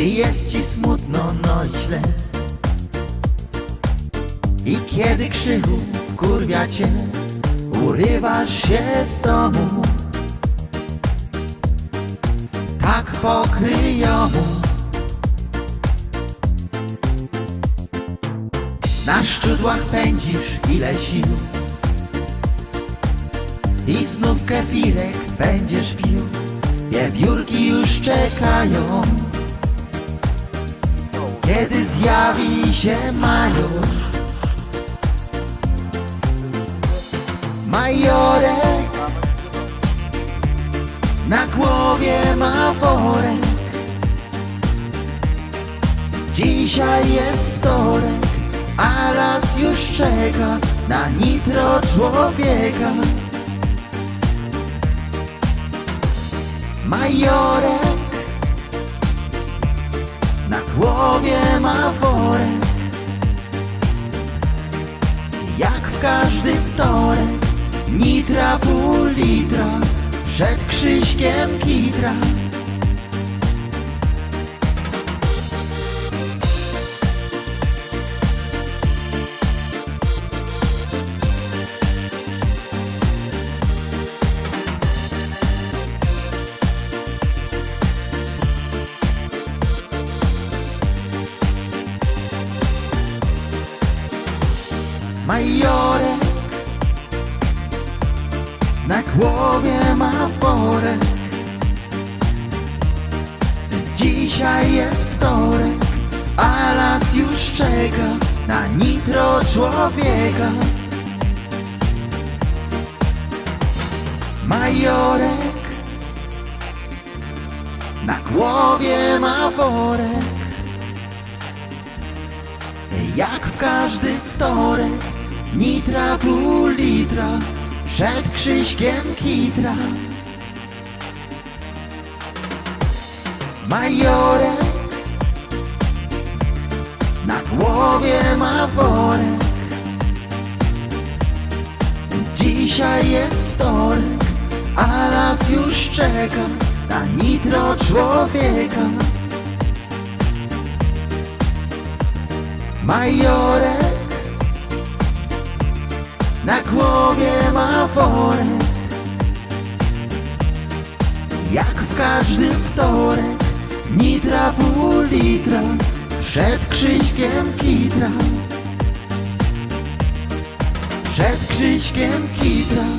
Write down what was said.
I jest ci smutno, no źle. I kiedy krzychu wkurwia cię Urywasz się z domu Tak pokryjomu. Na szczudłach pędzisz ile sił. I znów kefirek będziesz pił. Wiewiórki już czekają Kiedy zjawi się majusz Majorek Na głowie ma worek. Dzisiaj jest wtorek A las już czeka Na nitro człowieka. Majorek głowie ma worek. Jak w każdy wtorek Nitra pół litra Przed Krzyśkiem kitra Majorek Na głowie ma worek. Dzisiaj jest wtorek A las już czeka Na nitro człowieka. Majorek Na głowie ma worek. Jak w każdy wtorek Nitra pół litra Przed Krzyśkiem kitra. Majorek Na głowie ma worek. Dzisiaj jest wtorek A las już czeka Na nitro człowieka. Majorek Na głowie ma worek Jak w każdy wtorek Nitra pół litra Przed Krzyśkiem kitra. Przed Krzyśkiem kitra